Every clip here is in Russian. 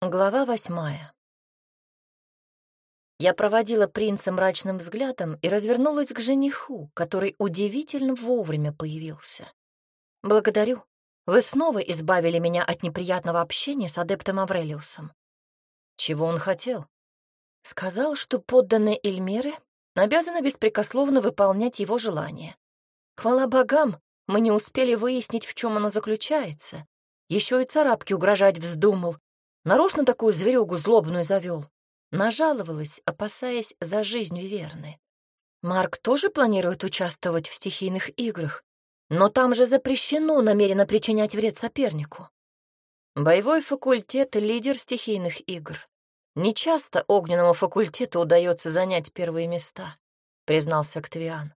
Глава восьмая. Я проводила принца мрачным взглядом и развернулась к жениху, который удивительно вовремя появился. «Благодарю. Вы снова избавили меня от неприятного общения с адептом Аврелиусом». «Чего он хотел?» «Сказал, что подданные Эльмеры обязаны беспрекословно выполнять его желания. Хвала богам, мы не успели выяснить, в чем оно заключается. Еще и царапки угрожать вздумал, Нарочно такую зверюгу злобную завел. Нажаловалась, опасаясь за жизнь Виверны. Марк тоже планирует участвовать в стихийных играх, но там же запрещено намеренно причинять вред сопернику. Боевой факультет — лидер стихийных игр. Нечасто огненному факультету удается занять первые места, признался Октавиан.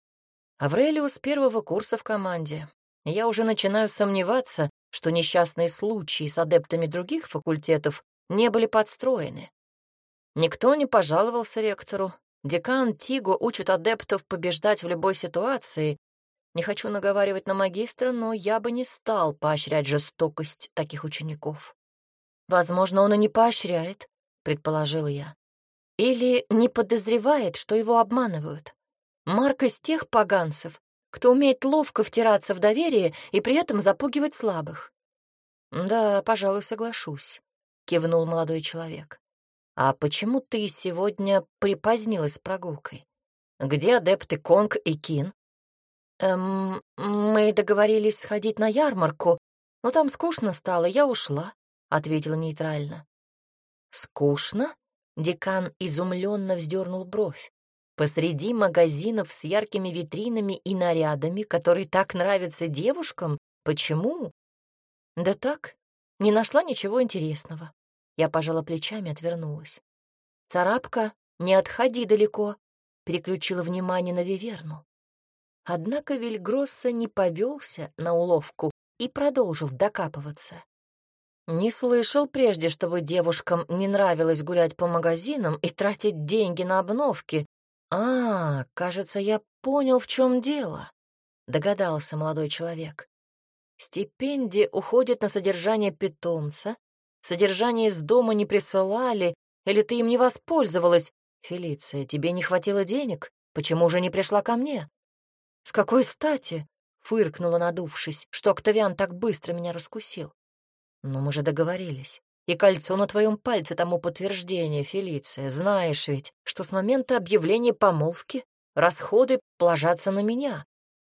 Аврелиус первого курса в команде. Я уже начинаю сомневаться, что несчастные случаи с адептами других факультетов не были подстроены. Никто не пожаловался ректору. Декан Тиго учит адептов побеждать в любой ситуации. Не хочу наговаривать на магистра, но я бы не стал поощрять жестокость таких учеников. Возможно, он и не поощряет, предположила я. Или не подозревает, что его обманывают. Марк из тех поганцев, кто умеет ловко втираться в доверие и при этом запугивать слабых. «Да, пожалуй, соглашусь», — кивнул молодой человек. «А почему ты сегодня припозднилась с прогулкой? Где адепты Конг и Кин?» «Эм, мы договорились сходить на ярмарку, но там скучно стало, я ушла», — ответила нейтрально. «Скучно?» — декан изумленно вздернул бровь посреди магазинов с яркими витринами и нарядами, которые так нравятся девушкам? Почему? Да так, не нашла ничего интересного. Я пожала плечами, отвернулась. Царапка, не отходи далеко, переключила внимание на Виверну. Однако Вильгросса не повелся на уловку и продолжил докапываться. Не слышал прежде, чтобы девушкам не нравилось гулять по магазинам и тратить деньги на обновки, «А, кажется, я понял, в чем дело», — догадался молодой человек. «Стипендия уходит на содержание питомца, содержание из дома не присылали, или ты им не воспользовалась? Фелиция, тебе не хватило денег? Почему же не пришла ко мне?» «С какой стати?» — фыркнула, надувшись, что Октавиан так быстро меня раскусил. «Но мы же договорились. И кольцо на твоем пальце тому подтверждение, Фелиция. Знаешь ведь, что с момента объявления помолвки расходы ложатся на меня.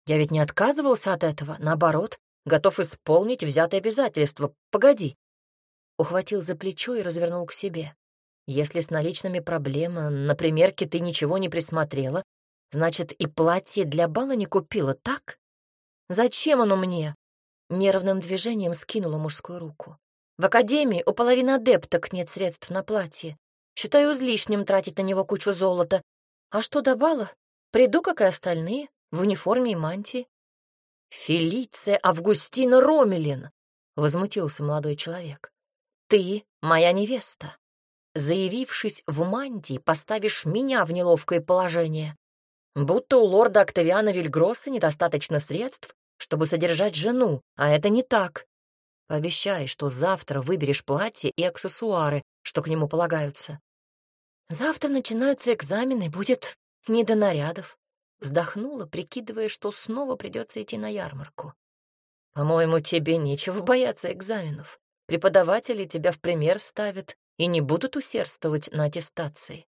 Я ведь не отказывался от этого, наоборот, готов исполнить взятое обязательство. Погоди. Ухватил за плечо и развернул к себе. Если с наличными проблема, на примерке ты ничего не присмотрела, значит, и платье для бала не купила, так? Зачем оно мне? Нервным движением скинула мужскую руку. В академии у половины адепток нет средств на платье. Считаю излишним тратить на него кучу золота. А что до бала? Приду, как и остальные, в униформе и мантии. «Фелиция Августина Ромелин!» — возмутился молодой человек. «Ты моя невеста. Заявившись в мантии, поставишь меня в неловкое положение. Будто у лорда Октавиана Вильгросса недостаточно средств, чтобы содержать жену, а это не так. Пообещай, что завтра выберешь платье и аксессуары, что к нему полагаются. Завтра начинаются экзамены, будет не до нарядов. Вздохнула, прикидывая, что снова придется идти на ярмарку. По-моему, тебе нечего бояться экзаменов. Преподаватели тебя в пример ставят и не будут усердствовать на аттестации.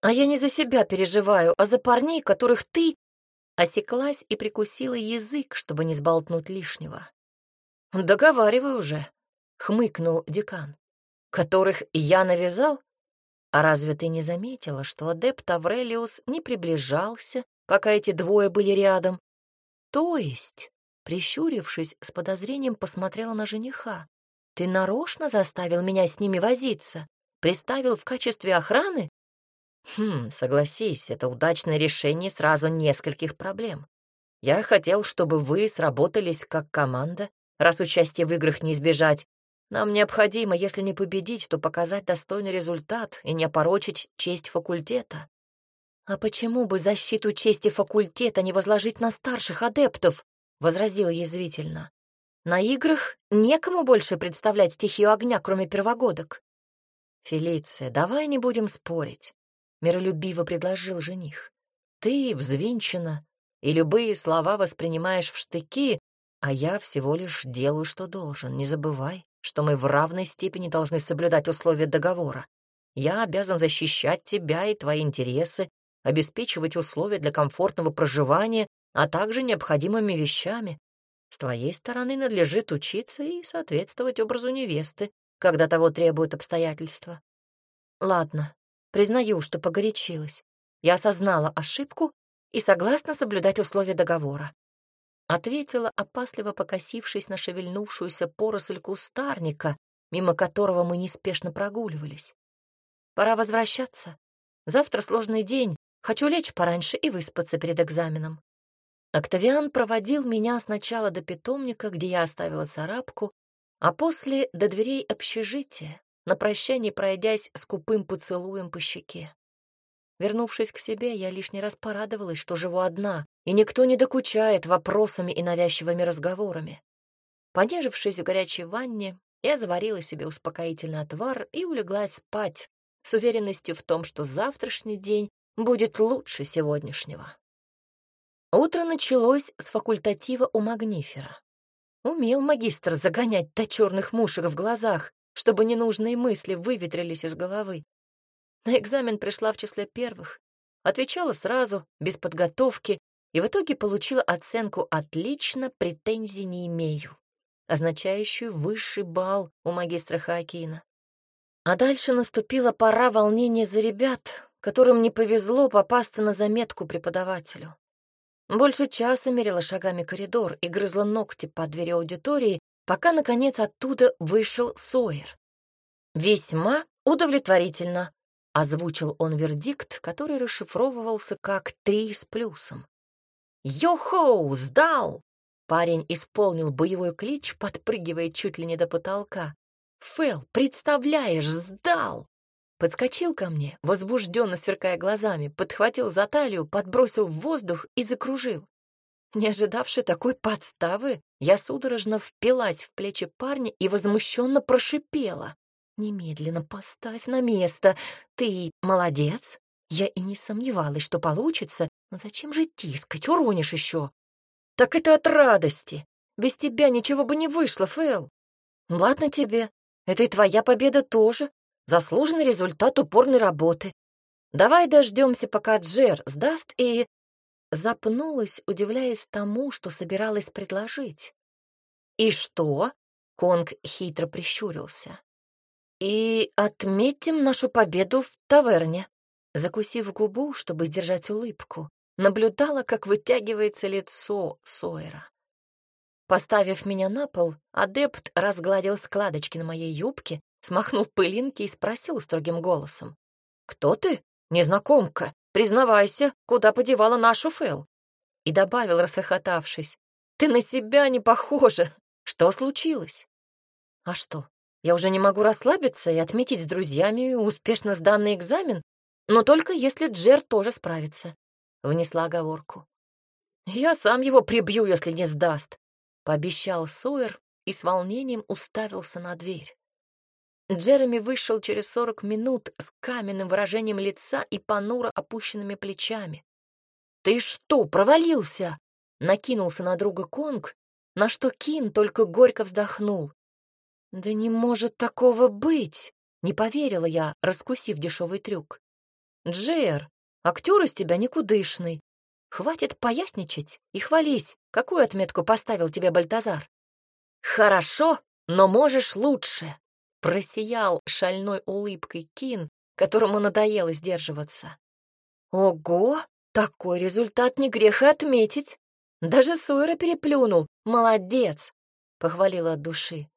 А я не за себя переживаю, а за парней, которых ты... Осеклась и прикусила язык, чтобы не сболтнуть лишнего. «Договаривай уже», — хмыкнул декан. «Которых я навязал? А разве ты не заметила, что адепт Аврелиус не приближался, пока эти двое были рядом? То есть, прищурившись, с подозрением посмотрела на жениха. Ты нарочно заставил меня с ними возиться? Приставил в качестве охраны? Хм, согласись, это удачное решение сразу нескольких проблем. Я хотел, чтобы вы сработались как команда Раз участие в играх не избежать, нам необходимо, если не победить, то показать достойный результат и не опорочить честь факультета. А почему бы защиту чести факультета не возложить на старших адептов? возразила язвительно. На играх некому больше представлять стихию огня, кроме первогодок. «Фелиция, давай не будем спорить», — миролюбиво предложил жених. «Ты взвинчена и любые слова воспринимаешь в штыки, а я всего лишь делаю, что должен. Не забывай, что мы в равной степени должны соблюдать условия договора. Я обязан защищать тебя и твои интересы, обеспечивать условия для комфортного проживания, а также необходимыми вещами. С твоей стороны надлежит учиться и соответствовать образу невесты, когда того требуют обстоятельства. Ладно, признаю, что погорячилась. Я осознала ошибку и согласна соблюдать условия договора. Ответила, опасливо покосившись на шевельнувшуюся поросль кустарника, мимо которого мы неспешно прогуливались. Пора возвращаться. Завтра сложный день. Хочу лечь пораньше и выспаться перед экзаменом. Октавиан проводил меня сначала до питомника, где я оставила царапку, а после до дверей общежития, на прощание пройдясь скупым поцелуем по щеке. Вернувшись к себе, я лишний раз порадовалась, что живу одна, и никто не докучает вопросами и навязчивыми разговорами. Понежившись в горячей ванне, я заварила себе успокоительный отвар и улеглась спать с уверенностью в том, что завтрашний день будет лучше сегодняшнего. Утро началось с факультатива у Магнифера. Умел магистр загонять до черных мушек в глазах, чтобы ненужные мысли выветрились из головы. На экзамен пришла в числе первых, отвечала сразу, без подготовки, и в итоге получила оценку «отлично, претензий не имею», означающую высший балл у магистра Хаакина. А дальше наступила пора волнения за ребят, которым не повезло попасться на заметку преподавателю. Больше часа мерила шагами коридор и грызла ногти по двери аудитории, пока, наконец, оттуда вышел Сойер. «Весьма удовлетворительно», — озвучил он вердикт, который расшифровывался как «три с плюсом». «Йо-хоу, сдал!» Парень исполнил боевой клич, подпрыгивая чуть ли не до потолка. «Фэл, представляешь, сдал!» Подскочил ко мне, возбужденно сверкая глазами, подхватил за талию, подбросил в воздух и закружил. Не ожидавши такой подставы, я судорожно впилась в плечи парня и возмущенно прошипела. «Немедленно поставь на место. Ты молодец. Я и не сомневалась, что получится, но зачем же тискать, уронишь еще?» «Так это от радости. Без тебя ничего бы не вышло, Фэл. Ладно тебе, это и твоя победа тоже. Заслуженный результат упорной работы. Давай дождемся, пока Джер сдаст, и...» Запнулась, удивляясь тому, что собиралась предложить. «И что?» — Конг хитро прищурился. «И отметим нашу победу в таверне». Закусив губу, чтобы сдержать улыбку, наблюдала, как вытягивается лицо Сойера. Поставив меня на пол, адепт разгладил складочки на моей юбке смахнул пылинки и спросил строгим голосом. «Кто ты? Незнакомка. Признавайся, куда подевала нашу Фэл?» И добавил, расхохотавшись. «Ты на себя не похожа. Что случилось?» «А что, я уже не могу расслабиться и отметить с друзьями успешно сданный экзамен, но только если Джер тоже справится», — внесла оговорку. «Я сам его прибью, если не сдаст», — пообещал Суэр и с волнением уставился на дверь. Джереми вышел через сорок минут с каменным выражением лица и понуро опущенными плечами. «Ты что, провалился?» — накинулся на друга Конг, на что Кин только горько вздохнул. «Да не может такого быть!» — не поверила я, раскусив дешевый трюк. «Джер, актер из тебя никудышный. Хватит поясничать и хвались, какую отметку поставил тебе Бальтазар». «Хорошо, но можешь лучше», Просиял шальной улыбкой Кин, которому надоело сдерживаться. Ого, такой результат не грех отметить. Даже Сойра переплюнул. Молодец, похвалила от души.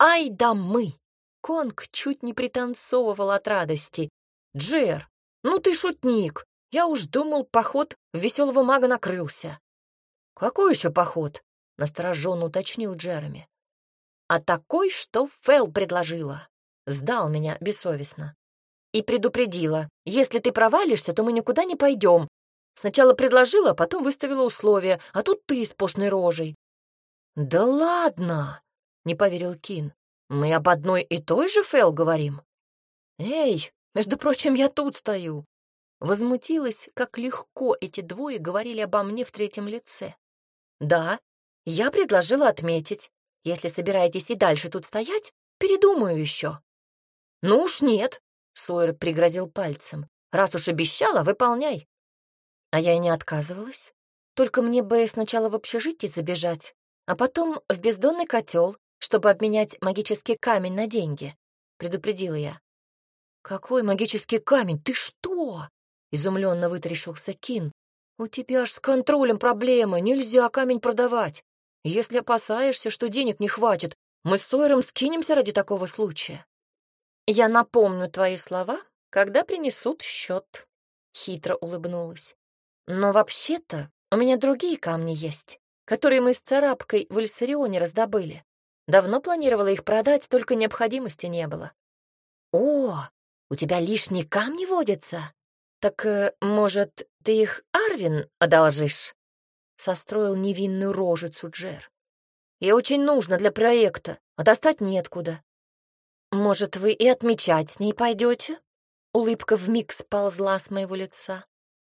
Ай да мы! Конг чуть не пританцовывал от радости. Джер, ну ты шутник. Я уж думал, поход веселого мага накрылся. Какой еще поход? Настороженно уточнил Джереми а такой, что Фэл предложила. Сдал меня бессовестно. И предупредила, если ты провалишься, то мы никуда не пойдем. Сначала предложила, потом выставила условия, а тут ты с постной рожей. «Да ладно!» — не поверил Кин. «Мы об одной и той же Фэл говорим». «Эй, между прочим, я тут стою!» Возмутилась, как легко эти двое говорили обо мне в третьем лице. «Да, я предложила отметить. Если собираетесь и дальше тут стоять, передумаю еще». «Ну уж нет», — Сойер пригрозил пальцем. «Раз уж обещала, выполняй». А я и не отказывалась. Только мне бы сначала в общежитие забежать, а потом в бездонный котел, чтобы обменять магический камень на деньги, предупредила я. «Какой магический камень? Ты что?» — изумленно вытаращился Кин. «У тебя ж с контролем проблемы, нельзя камень продавать. Если опасаешься, что денег не хватит, мы с Сойером скинемся ради такого случая». «Я напомню твои слова, когда принесут счет», — хитро улыбнулась. «Но вообще-то у меня другие камни есть, которые мы с царапкой в Эльсарионе раздобыли. Давно планировала их продать, только необходимости не было. О, у тебя лишние камни водятся? Так, э, может, ты их Арвин одолжишь? Состроил невинную рожицу Джер. И очень нужно для проекта, а достать неоткуда. Может, вы и отмечать с ней пойдете? Улыбка вмиг сползла с моего лица.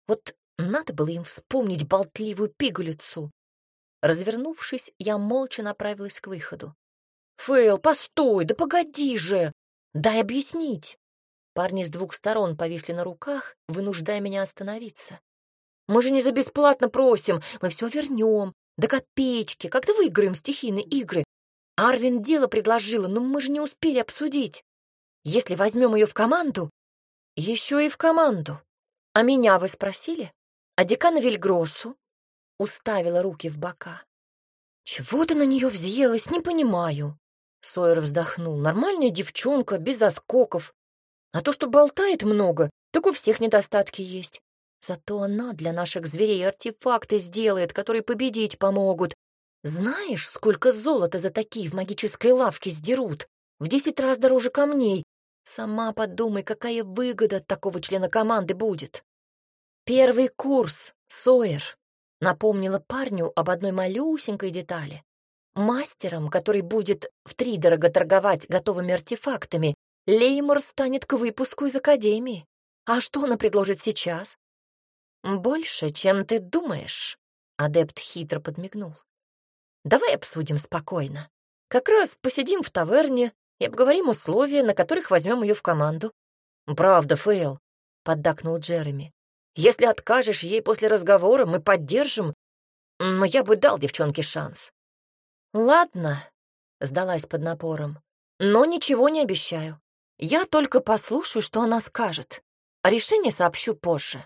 Вот надо было им вспомнить болтливую пигалицу. Развернувшись, я молча направилась к выходу. «Фейл, постой, да погоди же! Дай объяснить!» Парни с двух сторон повисли на руках, вынуждая меня остановиться. «Мы же не за бесплатно просим, мы все вернем, до копеечки, как-то выиграем стихийные игры. Арвин дело предложила, но мы же не успели обсудить. Если возьмем ее в команду...» «Еще и в команду. А меня вы спросили?» а декана Вильгроссу уставила руки в бока. «Чего ты на нее взъелась, не понимаю». Сойер вздохнул. «Нормальная девчонка, без заскоков. А то, что болтает много, так у всех недостатки есть. Зато она для наших зверей артефакты сделает, которые победить помогут. Знаешь, сколько золота за такие в магической лавке сдерут? В десять раз дороже камней. Сама подумай, какая выгода от такого члена команды будет. «Первый курс, Сойер», — напомнила парню об одной малюсенькой детали. Мастером, который будет втридорого торговать готовыми артефактами, Леймор станет к выпуску из Академии. А что она предложит сейчас? «Больше, чем ты думаешь», — адепт хитро подмигнул. «Давай обсудим спокойно. Как раз посидим в таверне и обговорим условия, на которых возьмем ее в команду». «Правда, Фейл», — поддакнул Джереми. Если откажешь ей после разговора, мы поддержим, но я бы дал девчонке шанс». «Ладно», — сдалась под напором, — «но ничего не обещаю. Я только послушаю, что она скажет, решение сообщу позже».